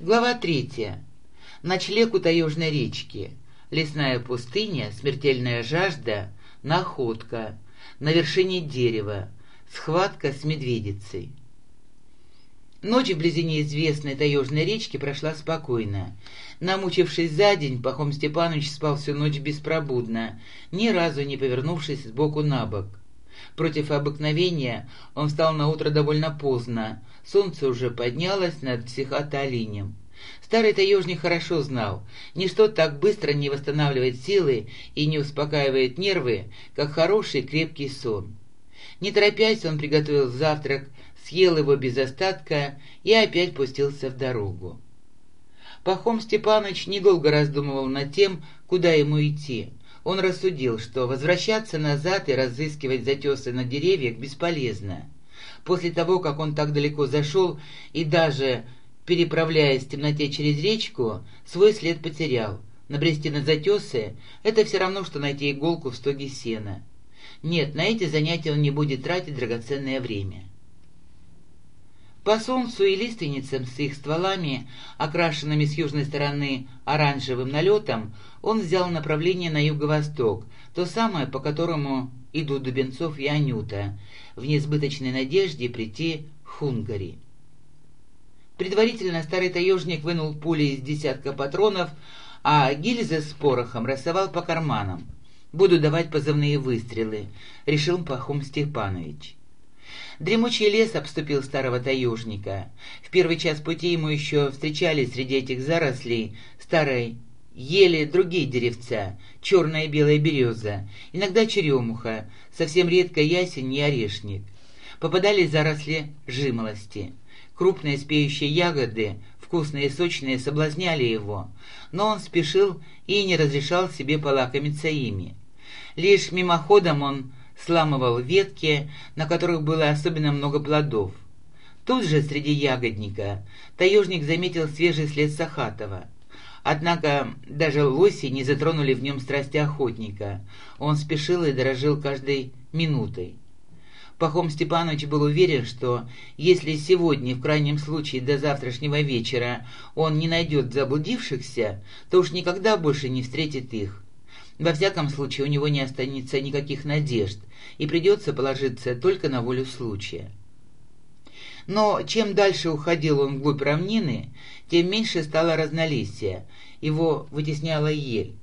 Глава третья. Ночлег у таежной речки. Лесная пустыня, смертельная жажда, находка. На вершине дерева. Схватка с медведицей. Ночь вблизи неизвестной таежной речки прошла спокойно. Намучившись за день, Пахом Степанович спал всю ночь беспробудно, ни разу не повернувшись сбоку на бок. Против обыкновения он встал на утро довольно поздно. Солнце уже поднялось над психотолинем. Старый таежник хорошо знал, ничто так быстро не восстанавливает силы и не успокаивает нервы, как хороший крепкий сон. Не торопясь, он приготовил завтрак, съел его без остатка и опять пустился в дорогу. Пахом Степаныч недолго раздумывал над тем, куда ему идти. Он рассудил, что возвращаться назад и разыскивать затесы на деревьях бесполезно. После того, как он так далеко зашел и даже, переправляясь в темноте через речку, свой след потерял. Набрести на затесы — это все равно, что найти иголку в стоге сена. Нет, на эти занятия он не будет тратить драгоценное время. По солнцу и лиственницам с их стволами, окрашенными с южной стороны оранжевым налетом, он взял направление на юго-восток, то самое, по которому идут Дубенцов и Анюта, в несбыточной надежде прийти в Хунгари. Предварительно старый таежник вынул пули из десятка патронов, а гильзы с порохом рассовал по карманам. «Буду давать позывные выстрелы», — решил Пахом Степанович. Дремучий лес обступил старого таежника. В первый час пути ему еще встречались среди этих зарослей старой ели другие деревца, черная и белая береза, иногда черемуха, совсем редко ясень и орешник. Попадались заросли жимолости. Крупные спеющие ягоды, вкусные и сочные, соблазняли его, но он спешил и не разрешал себе полакомиться ими. Лишь мимоходом он сламывал ветки, на которых было особенно много плодов. Тут же, среди ягодника, таежник заметил свежий след Сахатова. Однако даже лоси не затронули в нем страсти охотника. Он спешил и дорожил каждой минутой. Пахом Степанович был уверен, что если сегодня, в крайнем случае до завтрашнего вечера, он не найдет заблудившихся, то уж никогда больше не встретит их. Во всяком случае, у него не останется никаких надежд, и придется положиться только на волю случая. Но чем дальше уходил он вглубь равнины, тем меньше стало разнолесья, его вытесняла ель.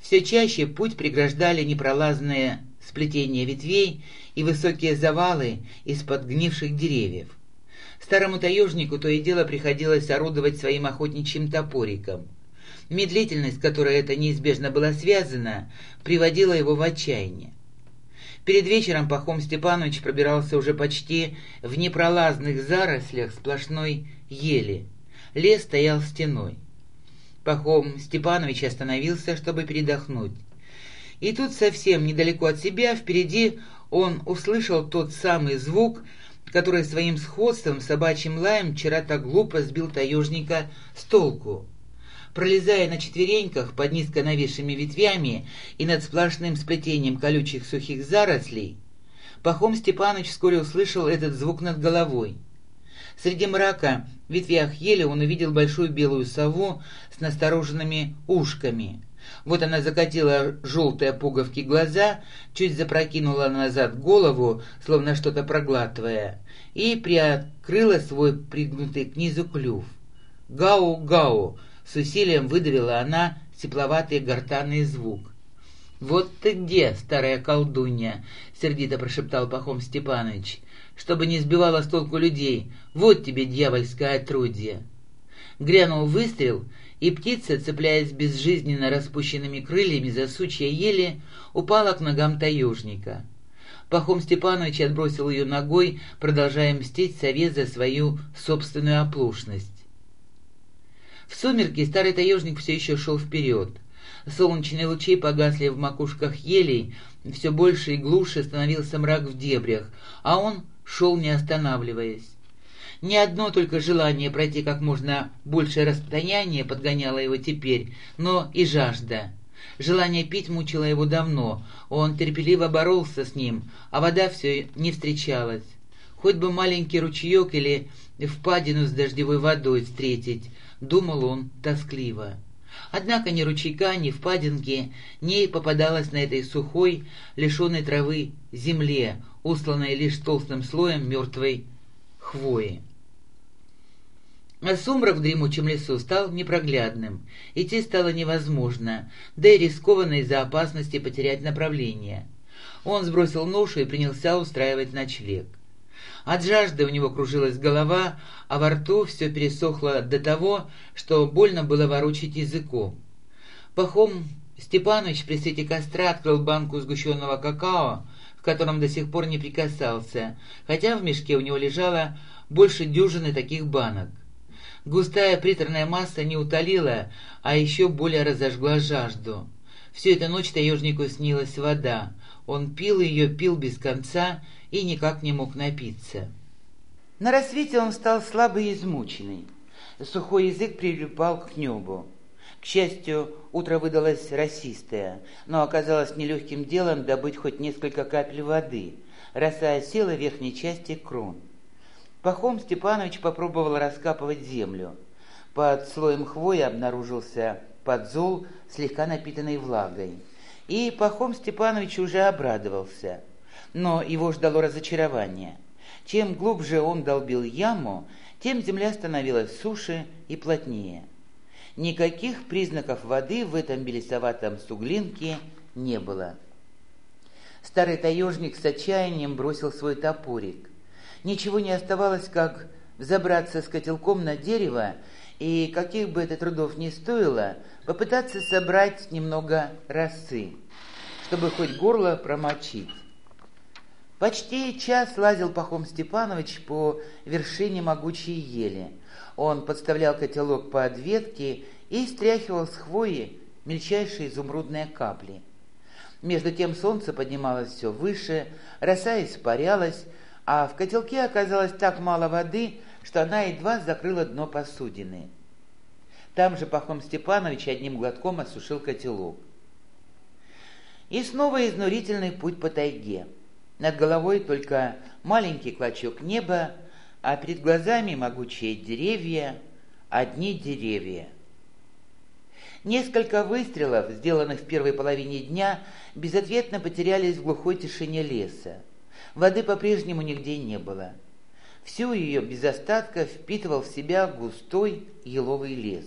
Все чаще путь преграждали непролазные сплетения ветвей и высокие завалы из-под гнивших деревьев. Старому таежнику то и дело приходилось орудовать своим охотничьим топориком. Медлительность, с которой это неизбежно было связано, приводила его в отчаяние. Перед вечером Пахом Степанович пробирался уже почти в непролазных зарослях сплошной ели. Лес стоял стеной. Пахом Степанович остановился, чтобы передохнуть. И тут совсем недалеко от себя, впереди, он услышал тот самый звук, который своим сходством собачьим лаем вчера так глупо сбил таежника с толку. Пролезая на четвереньках под низко нависшими ветвями и над сплошным сплетением колючих сухих зарослей, Пахом Степанович вскоре услышал этот звук над головой. Среди мрака в ветвях ели он увидел большую белую сову с настороженными ушками. Вот она закатила желтые пуговки глаза, чуть запрокинула назад голову, словно что-то проглатывая, и приоткрыла свой пригнутый к низу клюв. «Гау-гау!» С усилием выдавила она тепловатый гортанный звук. «Вот ты где, старая колдунья!» — сердито прошептал Пахом Степанович. «Чтобы не сбивала с толку людей, вот тебе дьявольское отродье!» Грянул выстрел, и птица, цепляясь безжизненно распущенными крыльями за сучья ели, упала к ногам таежника. Пахом Степанович отбросил ее ногой, продолжая мстить сове за свою собственную оплошность. В сумерки старый таежник все еще шел вперед. Солнечные лучи погасли в макушках елей, все больше и глуше становился мрак в дебрях, а он шел не останавливаясь. Не одно только желание пройти как можно большее расстояние подгоняло его теперь, но и жажда. Желание пить мучило его давно, он терпеливо боролся с ним, а вода все не встречалась. Хоть бы маленький ручеек или впадину с дождевой водой встретить, думал он тоскливо. Однако ни ручейка, ни впадинки не попадалось на этой сухой, лишенной травы земле, усланной лишь толстым слоем мертвой хвои. А сумрак в дремучем лесу стал непроглядным, идти стало невозможно, да и рискованно из-за опасности потерять направление. Он сбросил ношу и принялся устраивать ночлег. От жажды у него кружилась голова, а во рту все пересохло до того, что больно было ворочить языком. Пахом Степанович при свете костра открыл банку сгущенного какао, к которому до сих пор не прикасался, хотя в мешке у него лежало больше дюжины таких банок. Густая приторная масса не утолила, а еще более разожгла жажду. Всю эту ночь таежнику снилась вода. Он пил ее, пил без конца и никак не мог напиться. На рассвете он стал слабый и измученный. Сухой язык прилипал к небу. К счастью, утро выдалось расистое, но оказалось нелегким делом добыть хоть несколько капель воды. Роса осела в верхней части крон. Пахом Степанович попробовал раскапывать землю. Под слоем хвои обнаружился подзол, слегка напитанный влагой. И Пахом Степанович уже обрадовался. Но его ждало разочарование. Чем глубже он долбил яму, тем земля становилась суше и плотнее. Никаких признаков воды в этом белесоватом суглинке не было. Старый таежник с отчаянием бросил свой топорик ничего не оставалось, как взобраться с котелком на дерево и, каких бы это трудов ни стоило, попытаться собрать немного росы, чтобы хоть горло промочить. Почти час лазил Пахом Степанович по вершине могучей ели. Он подставлял котелок под ветки и стряхивал с хвои мельчайшие изумрудные капли. Между тем солнце поднималось все выше, роса испарялась, а в котелке оказалось так мало воды, что она едва закрыла дно посудины. Там же Пахом Степанович одним глотком осушил котелок. И снова изнурительный путь по тайге. Над головой только маленький клочок неба, а перед глазами могучие деревья, одни деревья. Несколько выстрелов, сделанных в первой половине дня, безответно потерялись в глухой тишине леса. Воды по-прежнему нигде не было. Всю ее без остатка впитывал в себя густой еловый лес.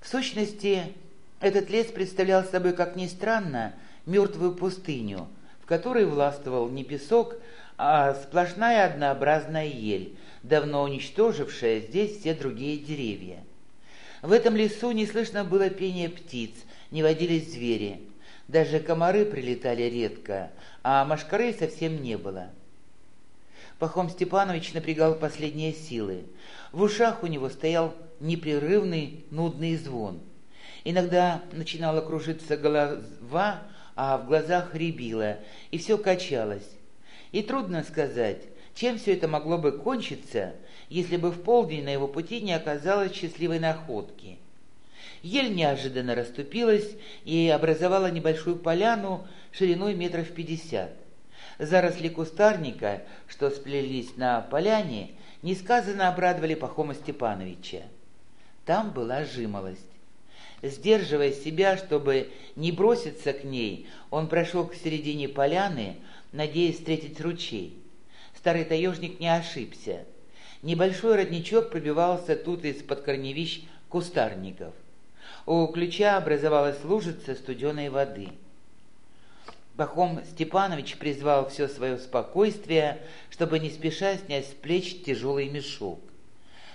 В сущности, этот лес представлял собой, как ни странно, мертвую пустыню, в которой властвовал не песок, а сплошная однообразная ель, давно уничтожившая здесь все другие деревья. В этом лесу не слышно было пения птиц, не водились звери. Даже комары прилетали редко, а машкары совсем не было. Пахом Степанович напрягал последние силы. В ушах у него стоял непрерывный нудный звон. Иногда начинала кружиться голова, а в глазах рябило, и все качалось. И трудно сказать, чем все это могло бы кончиться, если бы в полдень на его пути не оказалось счастливой находки. Ель неожиданно расступилась и образовала небольшую поляну шириной метров пятьдесят. Заросли кустарника, что сплелись на поляне, несказанно обрадовали Пахома Степановича. Там была жимолость. Сдерживая себя, чтобы не броситься к ней, он прошел к середине поляны, надеясь встретить ручей. Старый таежник не ошибся. Небольшой родничок пробивался тут из-под корневищ кустарников. У ключа образовалась лужица студеной воды – Пахом Степанович призвал все свое спокойствие, чтобы не спеша снять с плеч тяжелый мешок.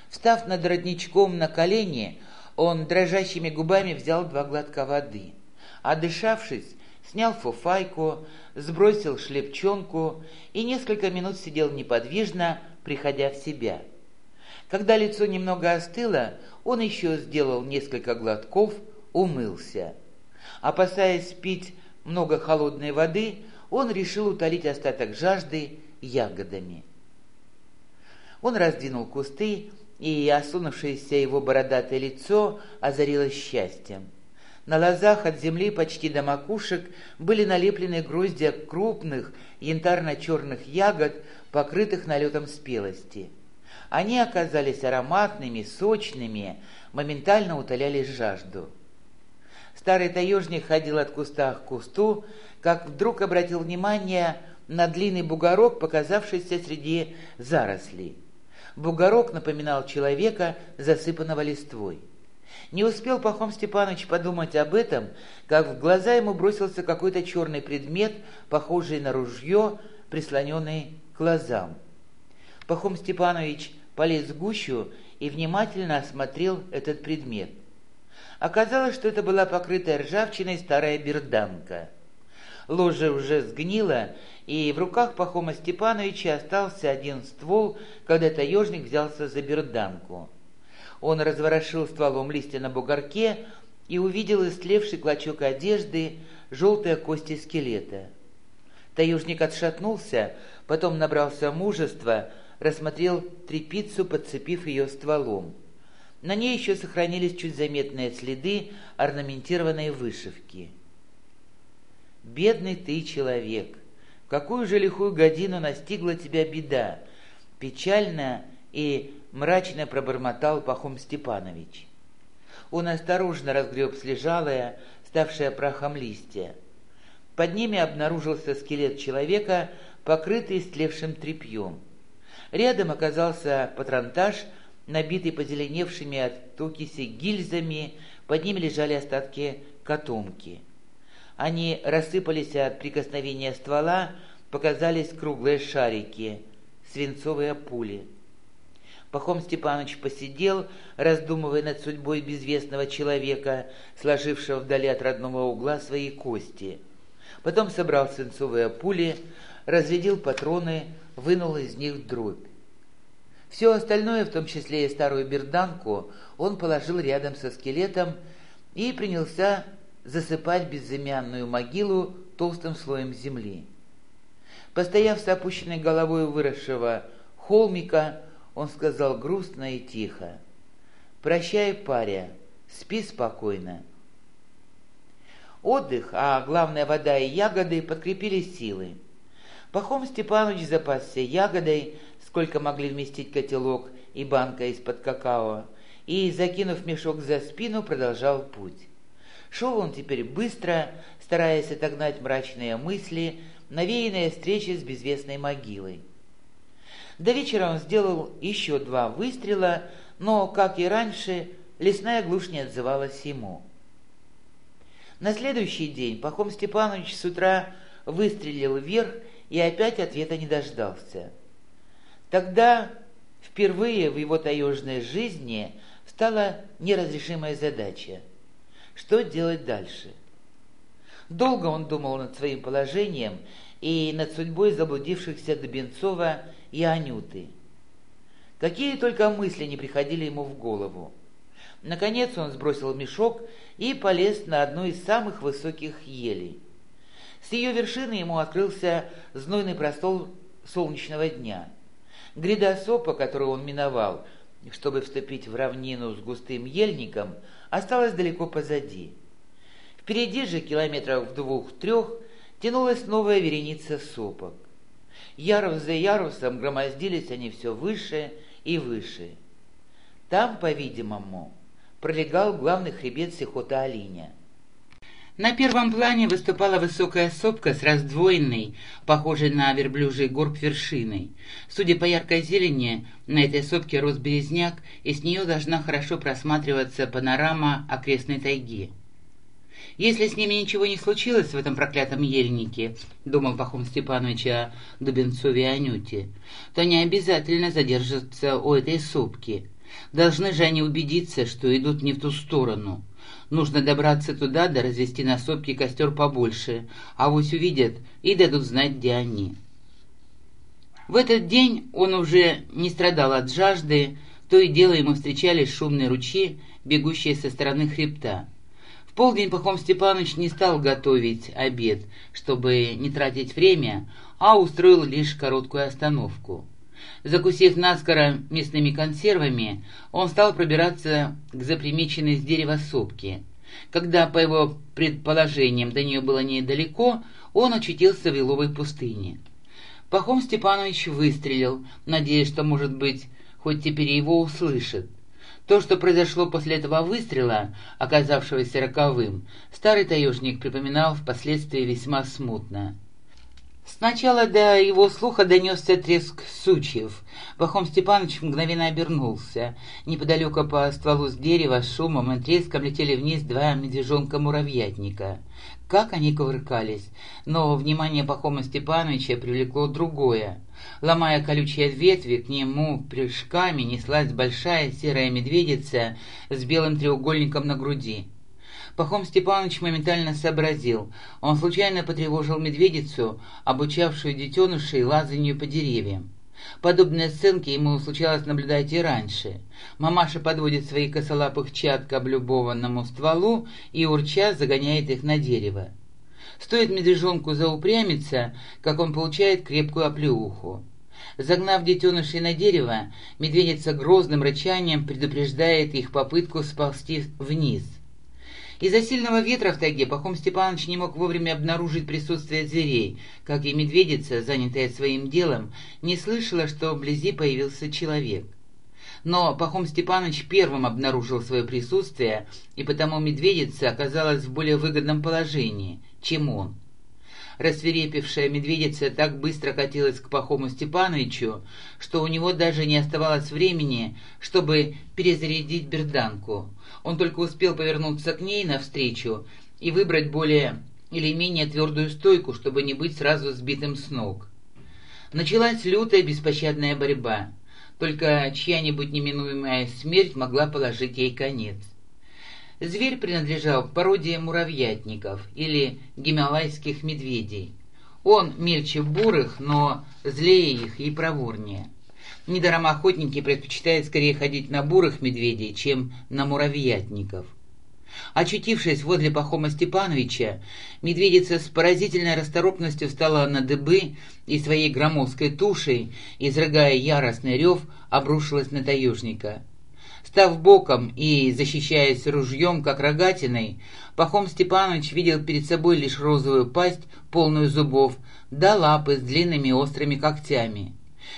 Встав над родничком на колени, он дрожащими губами взял два глотка воды. Отдышавшись, снял фуфайку, сбросил шлепчонку и несколько минут сидел неподвижно, приходя в себя. Когда лицо немного остыло, он еще сделал несколько глотков, умылся. Опасаясь пить много холодной воды, он решил утолить остаток жажды ягодами. Он раздвинул кусты, и осунувшееся его бородатое лицо озарилось счастьем. На лозах от земли почти до макушек были налеплены гроздья крупных янтарно-черных ягод, покрытых налетом спелости. Они оказались ароматными, сочными, моментально утоляли жажду. Старый таежник ходил от куста к кусту, как вдруг обратил внимание на длинный бугорок, показавшийся среди зарослей. Бугорок напоминал человека, засыпанного листвой. Не успел Пахом Степанович подумать об этом, как в глаза ему бросился какой-то черный предмет, похожий на ружье, прислоненный к глазам. Пахом Степанович полез в гущу и внимательно осмотрел этот предмет. Оказалось, что это была покрытая ржавчиной старая берданка. Ложе уже сгнило, и в руках Пахома Степановича остался один ствол, когда таежник взялся за берданку. Он разворошил стволом листья на бугорке и увидел истлевший клочок одежды, желтые кости скелета. Таежник отшатнулся, потом набрался мужества, рассмотрел трепицу, подцепив ее стволом. На ней еще сохранились чуть заметные следы орнаментированной вышивки. «Бедный ты человек! Какую же лихую годину настигла тебя беда!» Печально и мрачно пробормотал Пахом Степанович. Он осторожно разгреб слежалое, ставшее прахом листья. Под ними обнаружился скелет человека, покрытый истлевшим тряпьем. Рядом оказался патронтаж, набитый позеленевшими от токиси гильзами, под ними лежали остатки котомки. Они рассыпались от прикосновения ствола, показались круглые шарики, свинцовые пули. Пахом Степанович посидел, раздумывая над судьбой безвестного человека, сложившего вдали от родного угла свои кости. Потом собрал свинцовые пули, разрядил патроны, вынул из них дробь. Все остальное, в том числе и старую берданку, он положил рядом со скелетом и принялся засыпать безымянную могилу толстым слоем земли. Постояв с опущенной головой выросшего холмика, он сказал грустно и тихо. «Прощай, паря, спи спокойно». Отдых, а главное вода и ягоды подкрепили силы. Пахом Степанович запасся ягодой, сколько могли вместить котелок и банка из-под какао, и, закинув мешок за спину, продолжал путь. Шел он теперь быстро, стараясь отогнать мрачные мысли, навеянные встречи с безвестной могилой. До вечера он сделал еще два выстрела, но, как и раньше, лесная глушь не отзывалась ему. На следующий день Пахом Степанович с утра выстрелил вверх и опять ответа не дождался. Тогда впервые в его таежной жизни стала неразрешимая задача. Что делать дальше? Долго он думал над своим положением и над судьбой заблудившихся Дубенцова и Анюты. Какие только мысли не приходили ему в голову. Наконец он сбросил мешок и полез на одну из самых высоких елей. С ее вершины ему открылся знойный простол солнечного дня. Гряда сопа, которую он миновал, чтобы вступить в равнину с густым ельником, осталась далеко позади. Впереди же, километров в двух-трех, тянулась новая вереница сопок. Ярус за ярусом громоздились они все выше и выше. Там, по-видимому, пролегал главный хребет Сихота-Алиня. На первом плане выступала высокая сопка с раздвоенной, похожей на верблюжий горб вершиной. Судя по яркой зелени, на этой сопке рос березняк, и с нее должна хорошо просматриваться панорама окрестной тайги. Если с ними ничего не случилось в этом проклятом ельнике, думал Пахом Степанович о Дубенцове и Анюте, то они обязательно задержатся у этой сопки. Должны же они убедиться, что идут не в ту сторону. Нужно добраться туда, да развести на сопке костер побольше, а вось увидят и дадут знать, где они. В этот день он уже не страдал от жажды, то и дело ему встречались шумные ручьи, бегущие со стороны хребта. В полдень Пахом Степанович не стал готовить обед, чтобы не тратить время, а устроил лишь короткую остановку. Закусив наскоро мясными консервами, он стал пробираться к запримеченной с дерева сопке. Когда, по его предположениям, до нее было недалеко, он очутился в Еловой пустыне. Пахом Степанович выстрелил, надеясь, что, может быть, хоть теперь его услышат. То, что произошло после этого выстрела, оказавшегося роковым, старый таежник припоминал впоследствии весьма смутно. Сначала до его слуха донесся треск сучьев. Пахом Степанович мгновенно обернулся. Неподалеку по стволу с дерева с шумом и треском летели вниз два медвежонка-муравьятника. Как они кувыркались! Но внимание Пахома Степановича привлекло другое. Ломая колючие ветви, к нему прыжками неслась большая серая медведица с белым треугольником на груди. Пахом Степанович моментально сообразил. Он случайно потревожил медведицу, обучавшую детенышей лазанию по деревьям. Подобные сценки ему случалось наблюдать и раньше. Мамаша подводит свои косолапых чад к облюбованному стволу и, урча, загоняет их на дерево. Стоит медвежонку заупрямиться, как он получает крепкую оплеуху. Загнав детенышей на дерево, медведица грозным рычанием предупреждает их попытку сползти вниз — из-за сильного ветра в тайге Пахом Степанович не мог вовремя обнаружить присутствие зверей, как и медведица, занятая своим делом, не слышала, что вблизи появился человек. Но Пахом Степанович первым обнаружил свое присутствие, и потому медведица оказалась в более выгодном положении, чем он. Рассверепевшая медведица так быстро катилась к Пахому Степановичу, что у него даже не оставалось времени, чтобы перезарядить берданку. Он только успел повернуться к ней навстречу и выбрать более или менее твердую стойку, чтобы не быть сразу сбитым с ног. Началась лютая беспощадная борьба. Только чья-нибудь неминуемая смерть могла положить ей конец. Зверь принадлежал к породе муравьятников или гималайских медведей. Он мельче бурых, но злее их и проворнее. Недаром охотники предпочитают скорее ходить на бурых медведей, чем на муравьятников. Очутившись возле Пахома Степановича, медведица с поразительной расторопностью встала на дыбы и своей громоздкой тушей, изрыгая яростный рев, обрушилась на таежника. Став боком и защищаясь ружьем, как рогатиной, Пахом Степанович видел перед собой лишь розовую пасть, полную зубов, да лапы с длинными острыми когтями.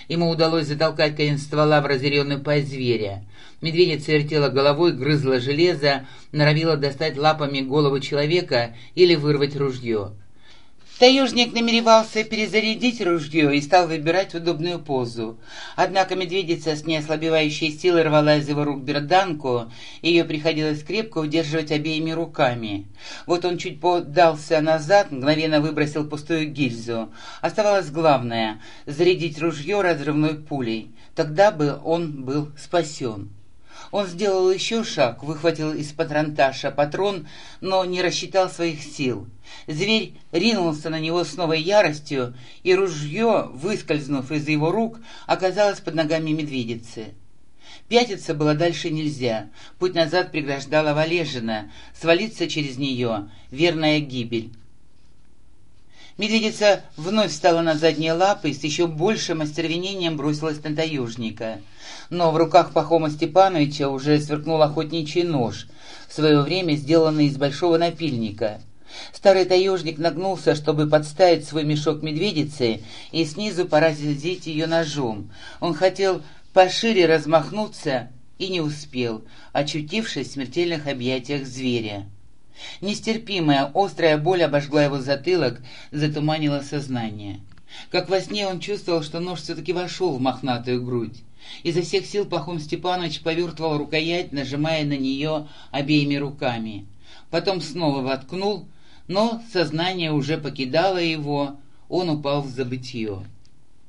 Ему удалось затолкать конец ствола в разъяренную пасть зверя. Медведица вертела головой, грызла железо, норовила достать лапами голову человека или вырвать ружье. Таежник намеревался перезарядить ружье и стал выбирать удобную позу. Однако медведица с неослабевающей силой рвала из его рук берданку, и ее приходилось крепко удерживать обеими руками. Вот он чуть подался назад, мгновенно выбросил пустую гильзу. Оставалось главное — зарядить ружье разрывной пулей. Тогда бы он был спасен. Он сделал еще шаг, выхватил из патронташа патрон, но не рассчитал своих сил. Зверь ринулся на него с новой яростью, и ружье, выскользнув из его рук, оказалось под ногами медведицы. Пятиться было дальше нельзя. Путь назад преграждала Валежина. Свалиться через нее — верная гибель. Медведица вновь встала на задние лапы и с еще большим остервенением бросилась на таежника. Но в руках Пахома Степановича уже сверкнул охотничий нож, в свое время сделанный из большого напильника. Старый таежник нагнулся, чтобы подставить свой мешок медведицы и снизу поразить ее ножом. Он хотел пошире размахнуться и не успел, очутившись в смертельных объятиях зверя. Нестерпимая, острая боль обожгла его затылок, затуманила сознание. Как во сне он чувствовал, что нож все-таки вошел в мохнатую грудь. Изо всех сил Пахом Степанович повертывал рукоять, нажимая на нее обеими руками. Потом снова воткнул, но сознание уже покидало его, он упал в забытье.